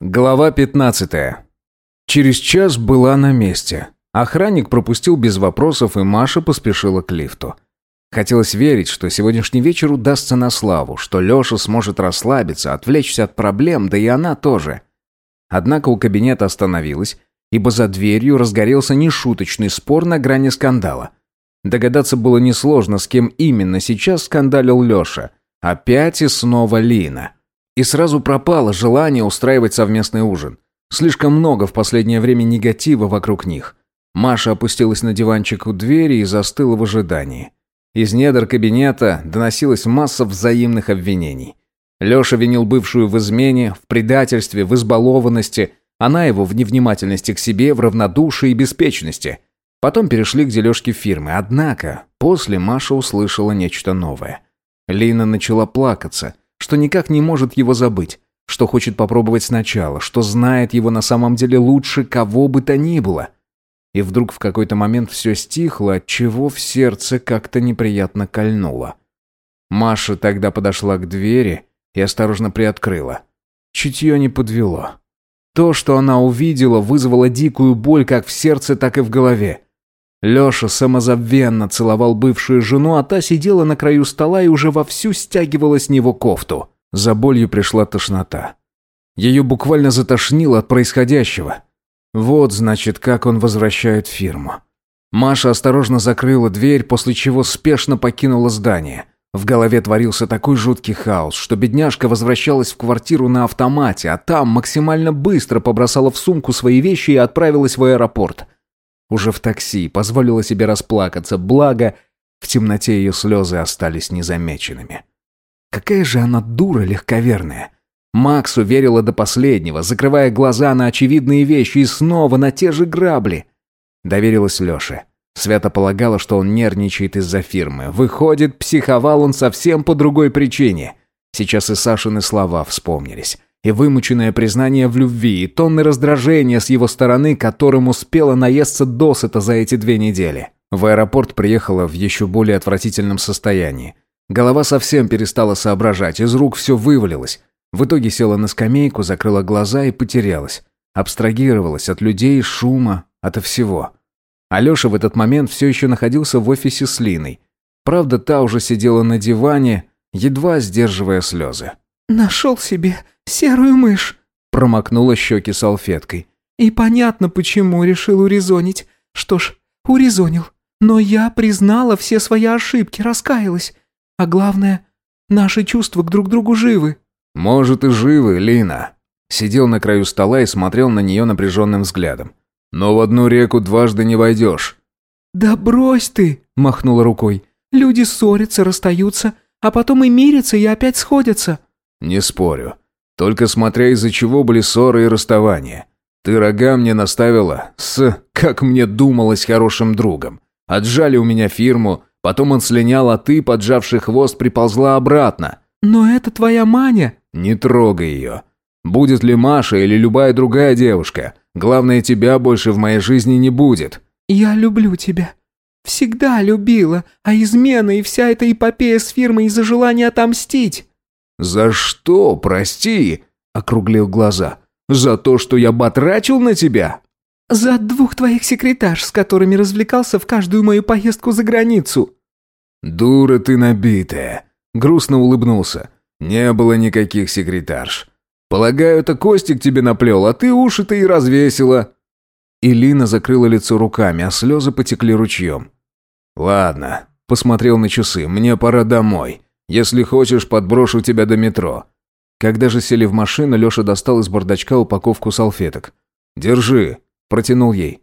Глава 15. Через час была на месте. Охранник пропустил без вопросов, и Маша поспешила к лифту. Хотелось верить, что сегодняшний вечер удастся на славу, что Леша сможет расслабиться, отвлечься от проблем, да и она тоже. Однако у кабинета остановилась, ибо за дверью разгорелся нешуточный спор на грани скандала. Догадаться было несложно, с кем именно сейчас скандалил Леша. Опять и снова Лина. И сразу пропало желание устраивать совместный ужин. Слишком много в последнее время негатива вокруг них. Маша опустилась на диванчик у двери и застыла в ожидании. Из недр кабинета доносилась масса взаимных обвинений. Леша винил бывшую в измене, в предательстве, в избалованности, она его в невнимательности к себе, в равнодушии и беспечности. Потом перешли к дележке фирмы, однако после Маша услышала нечто новое. Лина начала плакаться – что никак не может его забыть, что хочет попробовать сначала, что знает его на самом деле лучше кого бы то ни было. И вдруг в какой-то момент все стихло, от чего в сердце как-то неприятно кольнуло. Маша тогда подошла к двери и осторожно приоткрыла. Чутье не подвело. То, что она увидела, вызвало дикую боль как в сердце, так и в голове. Леша самозабвенно целовал бывшую жену, а та сидела на краю стола и уже вовсю стягивала с него кофту. За болью пришла тошнота. Ее буквально затошнило от происходящего. Вот, значит, как он возвращает фирму. Маша осторожно закрыла дверь, после чего спешно покинула здание. В голове творился такой жуткий хаос, что бедняжка возвращалась в квартиру на автомате, а там максимально быстро побросала в сумку свои вещи и отправилась в аэропорт – уже в такси позволила себе расплакаться, благо в темноте ее слезы остались незамеченными. Какая же она дура легковерная. Макс уверила до последнего, закрывая глаза на очевидные вещи и снова на те же грабли. Доверилась Леше. Свято полагала, что он нервничает из-за фирмы. Выходит, психовал он совсем по другой причине. Сейчас и Сашины слова вспомнились и вымученное признание в любви, и тонны раздражения с его стороны, которым успела наесться досыта за эти две недели. В аэропорт приехала в еще более отвратительном состоянии. Голова совсем перестала соображать, из рук все вывалилось. В итоге села на скамейку, закрыла глаза и потерялась. Абстрагировалась от людей, шума, от всего. Алеша в этот момент все еще находился в офисе с Линой. Правда, та уже сидела на диване, едва сдерживая слезы. «Нашел себе серую мышь», — промокнула щеки салфеткой. «И понятно, почему решил урезонить. Что ж, урезонил. Но я признала все свои ошибки, раскаялась. А главное, наши чувства к друг другу живы». «Может, и живы, Лина». Сидел на краю стола и смотрел на нее напряженным взглядом. «Но в одну реку дважды не войдешь». «Да брось ты!» – махнула рукой. «Люди ссорятся, расстаются, а потом и мирятся и опять сходятся». «Не спорю. Только смотря из-за чего были ссоры и расставания. Ты рога мне наставила с, как мне думалось, хорошим другом. Отжали у меня фирму, потом он слинял, а ты, поджавший хвост, приползла обратно». «Но это твоя Маня». «Не трогай ее. Будет ли Маша или любая другая девушка, главное, тебя больше в моей жизни не будет». «Я люблю тебя. Всегда любила, а измена и вся эта эпопея с фирмой из-за желания отомстить». «За что, прости?» – округлил глаза. «За то, что я батрачил на тебя?» «За двух твоих секретарш, с которыми развлекался в каждую мою поездку за границу». «Дура ты набитая», – грустно улыбнулся. «Не было никаких секретарш. Полагаю, это Костик тебе наплел, а ты уши-то и развесила». Илина закрыла лицо руками, а слезы потекли ручьем. «Ладно», – посмотрел на часы, – «мне пора домой. Если хочешь, подброшу тебя до метро». Когда же сели в машину, Леша достал из бардачка упаковку салфеток. «Держи», – протянул ей.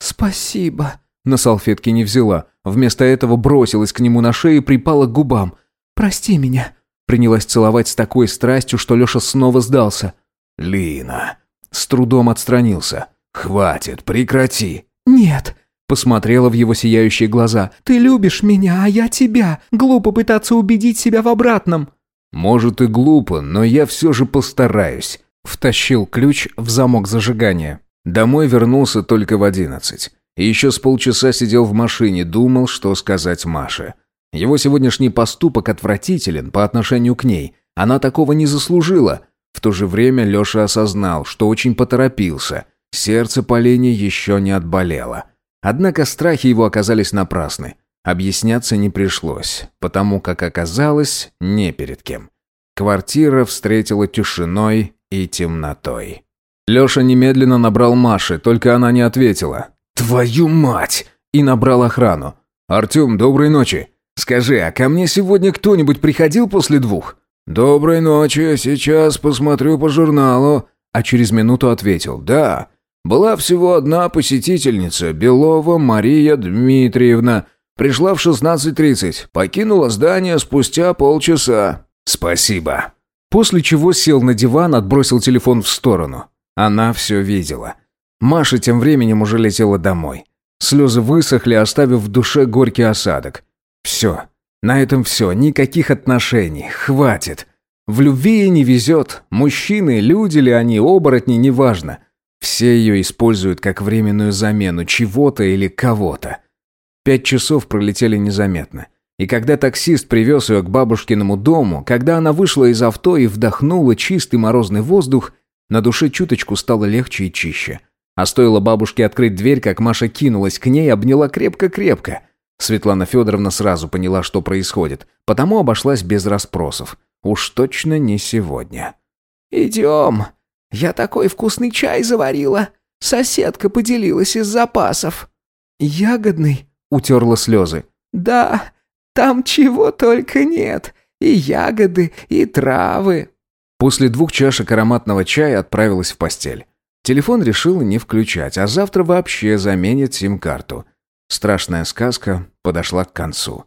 «Спасибо». На салфетке не взяла. Вместо этого бросилась к нему на шею и припала к губам. «Прости меня». Принялась целовать с такой страстью, что Леша снова сдался. «Лина». С трудом отстранился. «Хватит, прекрати». «Нет». Посмотрела в его сияющие глаза. «Ты любишь меня, а я тебя. Глупо пытаться убедить себя в обратном». «Может и глупо, но я все же постараюсь». Втащил ключ в замок зажигания. Домой вернулся только в одиннадцать. И еще с полчаса сидел в машине, думал, что сказать Маше. Его сегодняшний поступок отвратителен по отношению к ней. Она такого не заслужила. В то же время Леша осознал, что очень поторопился. Сердце по лени еще не отболело. Однако страхи его оказались напрасны. Объясняться не пришлось, потому как оказалось не перед кем. Квартира встретила тишиной и темнотой. Леша немедленно набрал Маше, только она не ответила. «Твою мать!» И набрал охрану. «Артем, доброй ночи. Скажи, а ко мне сегодня кто-нибудь приходил после двух?» «Доброй ночи, сейчас посмотрю по журналу», а через минуту ответил «Да». Была всего одна посетительница, Белова Мария Дмитриевна. Пришла в 16.30, покинула здание спустя полчаса. «Спасибо». После чего сел на диван, отбросил телефон в сторону. Она все видела. Маша тем временем уже летела домой. Слезы высохли, оставив в душе горький осадок. Все. На этом все. Никаких отношений. Хватит. В любви не везет. Мужчины, люди ли они, оборотни, неважно. Все ее используют как временную замену чего-то или кого-то. Пять часов пролетели незаметно. И когда таксист привез ее к бабушкиному дому, когда она вышла из авто и вдохнула чистый морозный воздух, на душе чуточку стало легче и чище. А стоило бабушке открыть дверь, как Маша кинулась к ней обняла крепко-крепко. Светлана Федоровна сразу поняла, что происходит, потому обошлась без расспросов. Уж точно не сегодня. «Идем. Я такой вкусный чай заварила. Соседка поделилась из запасов». «Ягодный?» — утерла слезы. «Да, там чего только нет. И ягоды, и травы». После двух чашек ароматного чая отправилась в постель. Телефон решила не включать, а завтра вообще заменит сим-карту. Страшная сказка подошла к концу.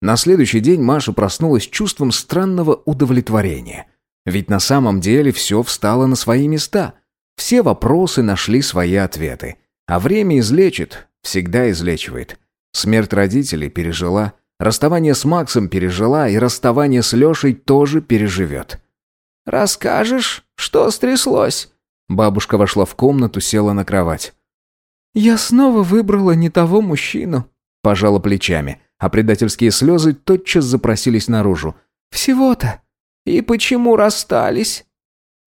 На следующий день Маша проснулась чувством странного удовлетворения. Ведь на самом деле все встало на свои места. Все вопросы нашли свои ответы. А время излечит, всегда излечивает. Смерть родителей пережила, расставание с Максом пережила и расставание с Лешей тоже переживет. «Расскажешь, что стряслось?» Бабушка вошла в комнату, села на кровать. «Я снова выбрала не того мужчину», – пожала плечами, а предательские слезы тотчас запросились наружу. «Всего-то. И почему расстались?»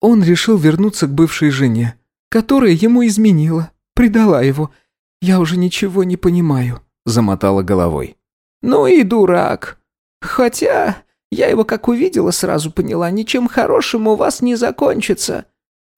Он решил вернуться к бывшей жене, которая ему изменила, предала его. Я уже ничего не понимаю», – замотала головой. «Ну и дурак. Хотя я его как увидела, сразу поняла, ничем хорошим у вас не закончится.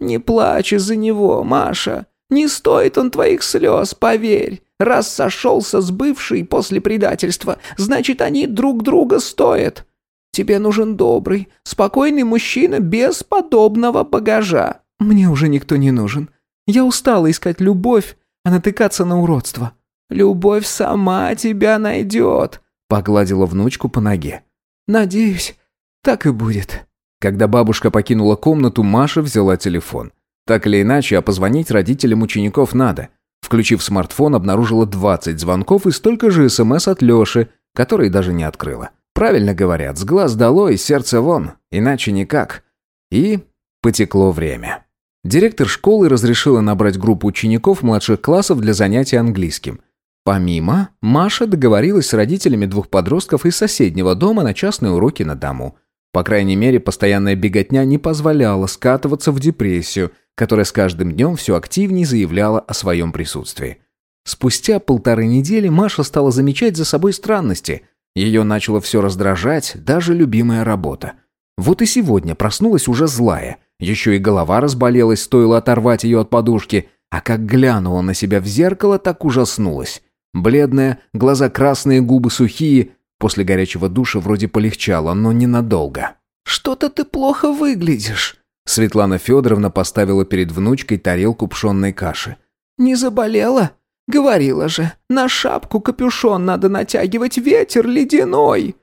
Не плачь из-за него, Маша. Не стоит он твоих слез, поверь. Раз сошелся с бывшей после предательства, значит, они друг друга стоят. Тебе нужен добрый, спокойный мужчина без подобного багажа». «Мне уже никто не нужен. Я устала искать любовь, а натыкаться на уродство». «Любовь сама тебя найдет», — погладила внучку по ноге. «Надеюсь, так и будет». Когда бабушка покинула комнату, Маша взяла телефон. Так или иначе, а позвонить родителям учеников надо. Включив смартфон, обнаружила 20 звонков и столько же СМС от Лёши, который даже не открыла. Правильно говорят, с глаз долой, сердце вон, иначе никак. И потекло время. Директор школы разрешила набрать группу учеников младших классов для занятий английским. Помимо, Маша договорилась с родителями двух подростков из соседнего дома на частные уроки на дому. По крайней мере, постоянная беготня не позволяла скатываться в депрессию – которая с каждым днем все активнее заявляла о своем присутствии. Спустя полторы недели Маша стала замечать за собой странности. Ее начало все раздражать, даже любимая работа. Вот и сегодня проснулась уже злая. Еще и голова разболелась, стоило оторвать ее от подушки. А как глянула на себя в зеркало, так ужаснулась. Бледная, глаза красные, губы сухие. После горячего душа вроде полегчало, но ненадолго. «Что-то ты плохо выглядишь», Светлана Федоровна поставила перед внучкой тарелку пшенной каши. «Не заболела? Говорила же, на шапку капюшон надо натягивать, ветер ледяной!»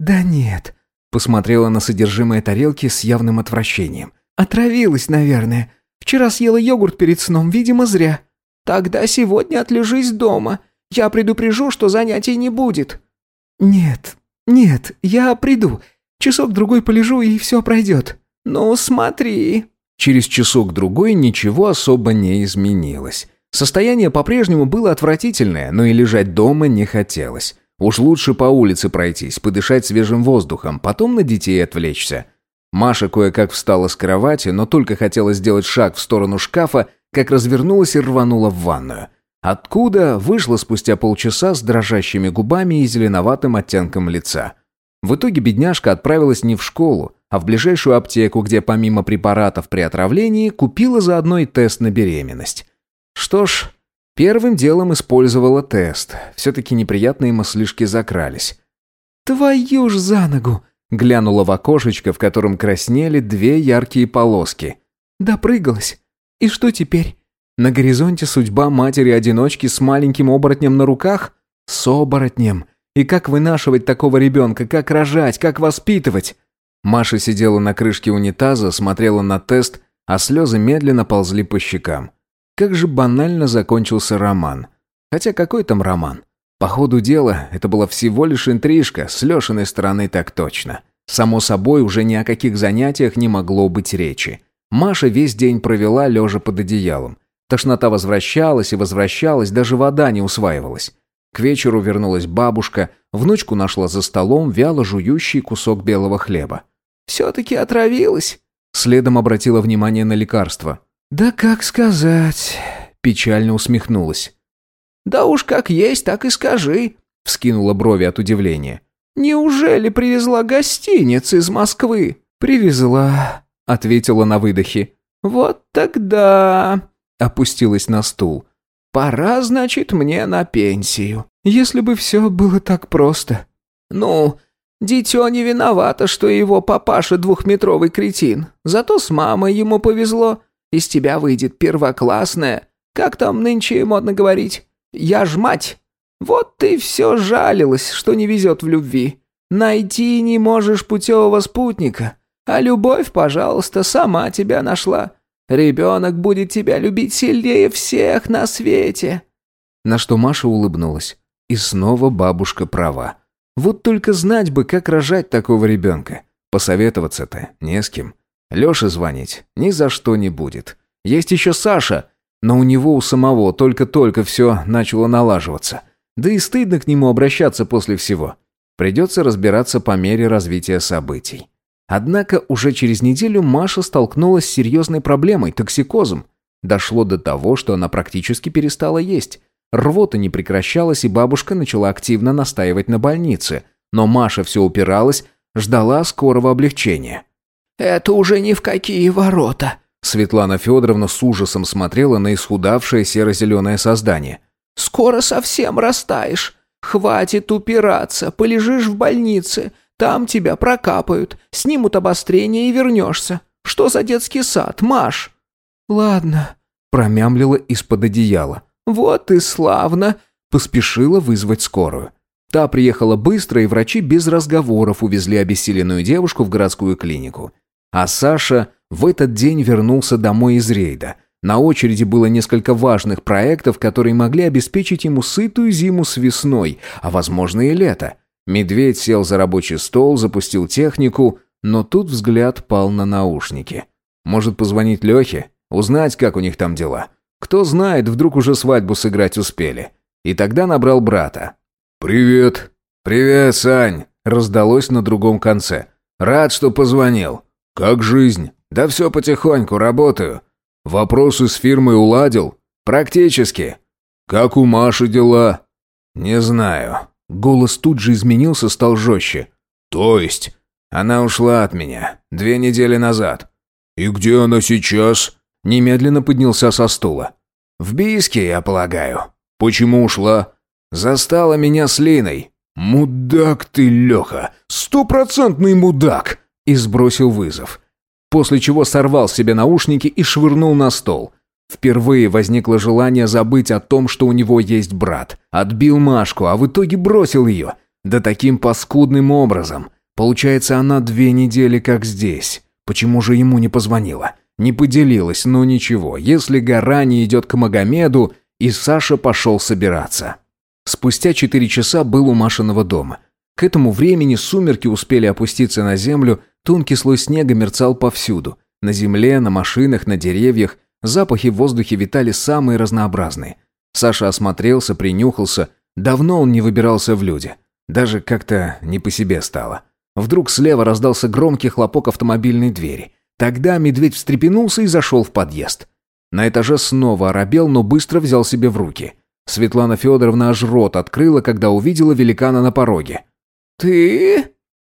«Да нет», — посмотрела на содержимое тарелки с явным отвращением. «Отравилась, наверное. Вчера съела йогурт перед сном, видимо, зря». «Тогда сегодня отлежись дома. Я предупрежу, что занятий не будет». «Нет, нет, я приду. Часок-другой полежу, и все пройдет». «Ну, смотри». Через часок-другой ничего особо не изменилось. Состояние по-прежнему было отвратительное, но и лежать дома не хотелось. Уж лучше по улице пройтись, подышать свежим воздухом, потом на детей отвлечься. Маша кое-как встала с кровати, но только хотела сделать шаг в сторону шкафа, как развернулась и рванула в ванную. Откуда вышла спустя полчаса с дрожащими губами и зеленоватым оттенком лица. В итоге бедняжка отправилась не в школу, а в ближайшую аптеку, где помимо препаратов при отравлении купила заодно и тест на беременность. Что ж, первым делом использовала тест. Все-таки неприятные мыслишки закрались. «Твою ж за ногу!» Глянула в окошечко, в котором краснели две яркие полоски. «Допрыгалась. И что теперь? На горизонте судьба матери-одиночки с маленьким оборотнем на руках? С оборотнем. И как вынашивать такого ребенка, как рожать, как воспитывать?» Маша сидела на крышке унитаза, смотрела на тест, а слезы медленно ползли по щекам. Как же банально закончился роман. Хотя какой там роман? По ходу дела, это была всего лишь интрижка, с Лешиной стороны так точно. Само собой, уже ни о каких занятиях не могло быть речи. Маша весь день провела, лежа под одеялом. Тошнота возвращалась и возвращалась, даже вода не усваивалась. К вечеру вернулась бабушка, внучку нашла за столом вяло жующий кусок белого хлеба. «Все-таки отравилась?» Следом обратила внимание на лекарство. «Да как сказать...» Печально усмехнулась. «Да уж как есть, так и скажи», — вскинула брови от удивления. «Неужели привезла гостиниц из Москвы?» «Привезла», — ответила на выдохе. «Вот тогда...» — опустилась на стул. «Пора, значит, мне на пенсию». «Если бы все было так просто». «Ну, дитё не виновато, что его папаша двухметровый кретин. Зато с мамой ему повезло. Из тебя выйдет первоклассная. Как там нынче модно говорить? Я ж мать. Вот ты все жалилась, что не везет в любви. Найти не можешь путевого спутника. А любовь, пожалуйста, сама тебя нашла. Ребенок будет тебя любить сильнее всех на свете». На что Маша улыбнулась. И снова бабушка права. Вот только знать бы, как рожать такого ребенка. Посоветоваться-то не с кем. Лёше звонить ни за что не будет. Есть еще Саша, но у него у самого только-только все начало налаживаться. Да и стыдно к нему обращаться после всего. Придется разбираться по мере развития событий. Однако уже через неделю Маша столкнулась с серьезной проблемой – токсикозом. Дошло до того, что она практически перестала есть. Рвота не прекращалась, и бабушка начала активно настаивать на больнице. Но Маша все упиралась, ждала скорого облегчения. «Это уже ни в какие ворота», Светлана Федоровна с ужасом смотрела на исхудавшее серо-зеленое создание. «Скоро совсем растаешь. Хватит упираться, полежишь в больнице. Там тебя прокапают, снимут обострение и вернешься. Что за детский сад, Маш?» «Ладно», – промямлила из-под одеяла. «Вот и славно», – поспешила вызвать скорую. Та приехала быстро, и врачи без разговоров увезли обессиленную девушку в городскую клинику. А Саша в этот день вернулся домой из рейда. На очереди было несколько важных проектов, которые могли обеспечить ему сытую зиму с весной, а возможно и лето. Медведь сел за рабочий стол, запустил технику, но тут взгляд пал на наушники. Может позвонить Лехе? Узнать, как у них там дела. Кто знает, вдруг уже свадьбу сыграть успели. И тогда набрал брата. «Привет». «Привет, Сань», — раздалось на другом конце. «Рад, что позвонил. Как жизнь?» «Да все потихоньку, работаю. Вопросы с фирмой уладил?» «Практически». «Как у Маши дела?» «Не знаю». Голос тут же изменился, стал жестче. «То есть?» «Она ушла от меня. Две недели назад». «И где она сейчас?» Немедленно поднялся со стула. «В Бийске, я полагаю». «Почему ушла?» «Застала меня с Линой». «Мудак ты, Леха! Стопроцентный мудак!» И сбросил вызов после чего сорвал себе наушники и швырнул на стол. Впервые возникло желание забыть о том, что у него есть брат. Отбил Машку, а в итоге бросил ее. Да таким паскудным образом. Получается, она две недели как здесь. Почему же ему не позвонила? Не поделилась, но ничего. Если гора не идет к Магомеду, и Саша пошел собираться. Спустя четыре часа был у Машиного дома. К этому времени сумерки успели опуститься на землю, Тонкий слой снега мерцал повсюду. На земле, на машинах, на деревьях. Запахи в воздухе витали самые разнообразные. Саша осмотрелся, принюхался. Давно он не выбирался в люди. Даже как-то не по себе стало. Вдруг слева раздался громкий хлопок автомобильной двери. Тогда медведь встрепенулся и зашел в подъезд. На этаже снова оробел, но быстро взял себе в руки. Светлана Федоровна аж рот открыла, когда увидела великана на пороге. «Ты?»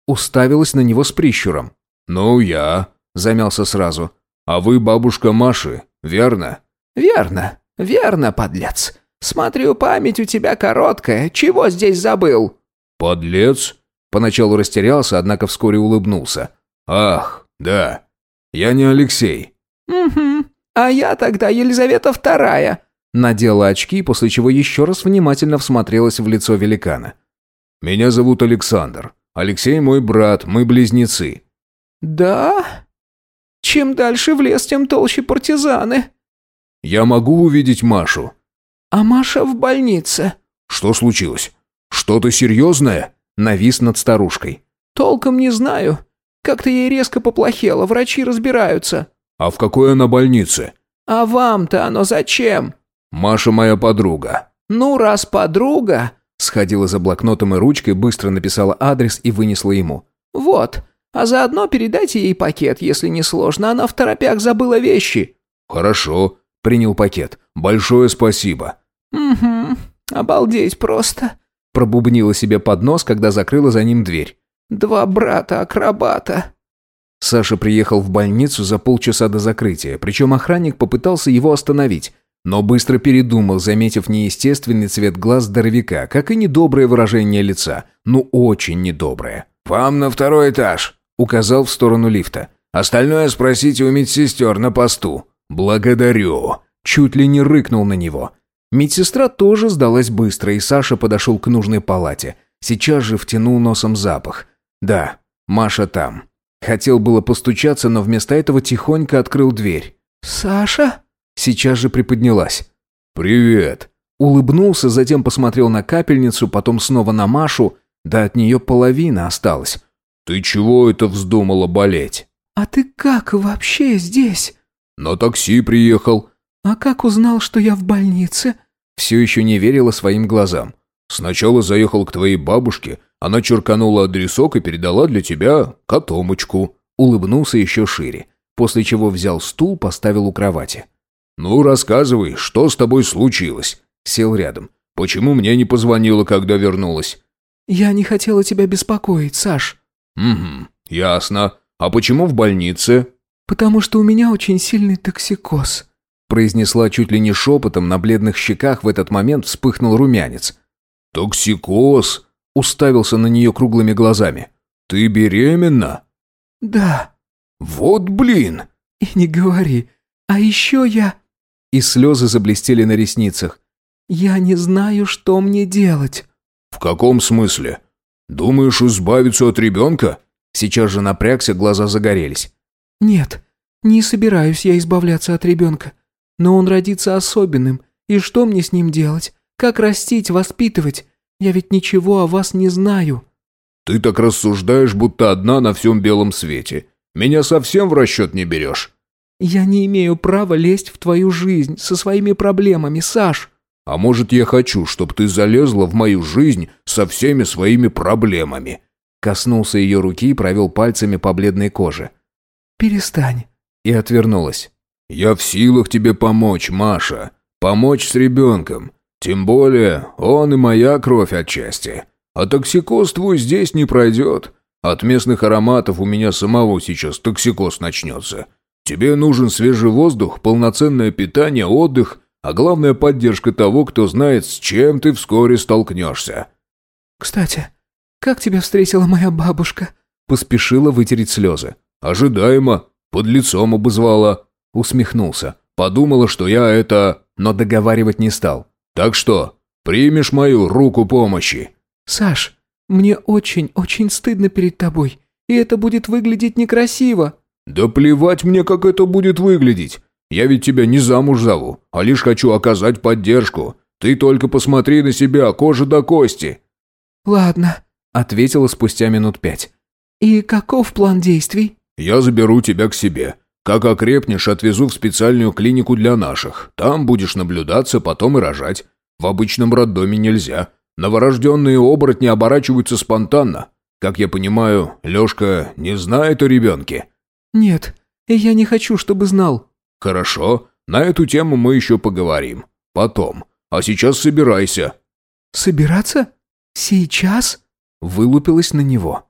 Уставилась на него с прищуром. «Ну, я», — замялся сразу. «А вы бабушка Маши, верно?» «Верно, верно, подлец. Смотрю, память у тебя короткая. Чего здесь забыл?» «Подлец?» Поначалу растерялся, однако вскоре улыбнулся. «Ах, да. Я не Алексей». «Угу. А я тогда Елизавета Вторая». Надела очки, после чего еще раз внимательно всмотрелась в лицо великана. «Меня зовут Александр. Алексей мой брат, мы близнецы». «Да? Чем дальше в лес, тем толще партизаны». «Я могу увидеть Машу?» «А Маша в больнице». «Что случилось? Что-то серьезное?» Навис над старушкой. «Толком не знаю. Как-то ей резко поплохело, врачи разбираются». «А в какой она больнице?» «А вам-то оно зачем?» «Маша моя подруга». «Ну, раз подруга...» Сходила за блокнотом и ручкой, быстро написала адрес и вынесла ему. «Вот. А заодно передайте ей пакет, если не сложно. Она в торопях забыла вещи». «Хорошо», — принял пакет. «Большое спасибо». «Угу. Обалдеть просто», — пробубнила себе под нос, когда закрыла за ним дверь. «Два брата-акробата». Саша приехал в больницу за полчаса до закрытия, причем охранник попытался его остановить, но быстро передумал, заметив неестественный цвет глаз здоровяка, как и недоброе выражение лица. Ну, очень недоброе. «Вам на второй этаж», — указал в сторону лифта. «Остальное спросите у медсестер на посту». «Благодарю». Чуть ли не рыкнул на него. Медсестра тоже сдалась быстро, и Саша подошел к нужной палате. Сейчас же втянул носом запах. Да, Маша там. Хотел было постучаться, но вместо этого тихонько открыл дверь. «Саша?» Сейчас же приподнялась. «Привет!» Улыбнулся, затем посмотрел на капельницу, потом снова на Машу. Да от нее половина осталась. «Ты чего это вздумала болеть?» «А ты как вообще здесь?» «На такси приехал». «А как узнал, что я в больнице?» Все еще не верила своим глазам. «Сначала заехал к твоей бабушке. Она черканула адресок и передала для тебя котомочку». Улыбнулся еще шире, после чего взял стул, поставил у кровати. «Ну, рассказывай, что с тобой случилось?» Сел рядом. «Почему мне не позвонила, когда вернулась?» «Я не хотела тебя беспокоить, Саш». «Угу, ясно. А почему в больнице?» «Потому что у меня очень сильный токсикоз», произнесла чуть ли не шепотом, на бледных щеках в этот момент вспыхнул румянец. «Токсикоз?» уставился на нее круглыми глазами. «Ты беременна?» «Да». «Вот блин!» «И не говори. А еще я...» и слезы заблестели на ресницах. «Я не знаю, что мне делать». «В каком смысле? Думаешь избавиться от ребенка?» Сейчас же напрягся, глаза загорелись. «Нет, не собираюсь я избавляться от ребенка. Но он родится особенным. И что мне с ним делать? Как растить, воспитывать? Я ведь ничего о вас не знаю». «Ты так рассуждаешь, будто одна на всем белом свете. Меня совсем в расчет не берешь». «Я не имею права лезть в твою жизнь со своими проблемами, Саш». «А может, я хочу, чтобы ты залезла в мою жизнь со всеми своими проблемами?» Коснулся ее руки и провел пальцами по бледной коже. «Перестань». И отвернулась. «Я в силах тебе помочь, Маша. Помочь с ребенком. Тем более, он и моя кровь отчасти. А токсикоз твой здесь не пройдет. От местных ароматов у меня самого сейчас токсикоз начнется. Тебе нужен свежий воздух, полноценное питание, отдых, а главное поддержка того, кто знает, с чем ты вскоре столкнешься. «Кстати, как тебя встретила моя бабушка?» Поспешила вытереть слезы. «Ожидаемо. Под лицом обозвала». Усмехнулся. Подумала, что я это... Но договаривать не стал. «Так что, примешь мою руку помощи?» «Саш, мне очень-очень стыдно перед тобой, и это будет выглядеть некрасиво». «Да плевать мне, как это будет выглядеть. Я ведь тебя не замуж зову, а лишь хочу оказать поддержку. Ты только посмотри на себя, кожа до кости». «Ладно», — ответила спустя минут пять. «И каков план действий?» «Я заберу тебя к себе. Как окрепнешь, отвезу в специальную клинику для наших. Там будешь наблюдаться, потом и рожать. В обычном роддоме нельзя. Новорожденные оборотни оборачиваются спонтанно. Как я понимаю, Лешка не знает о ребенке?» «Нет, я не хочу, чтобы знал». «Хорошо, на эту тему мы еще поговорим. Потом. А сейчас собирайся». «Собираться? Сейчас?» Вылупилась на него.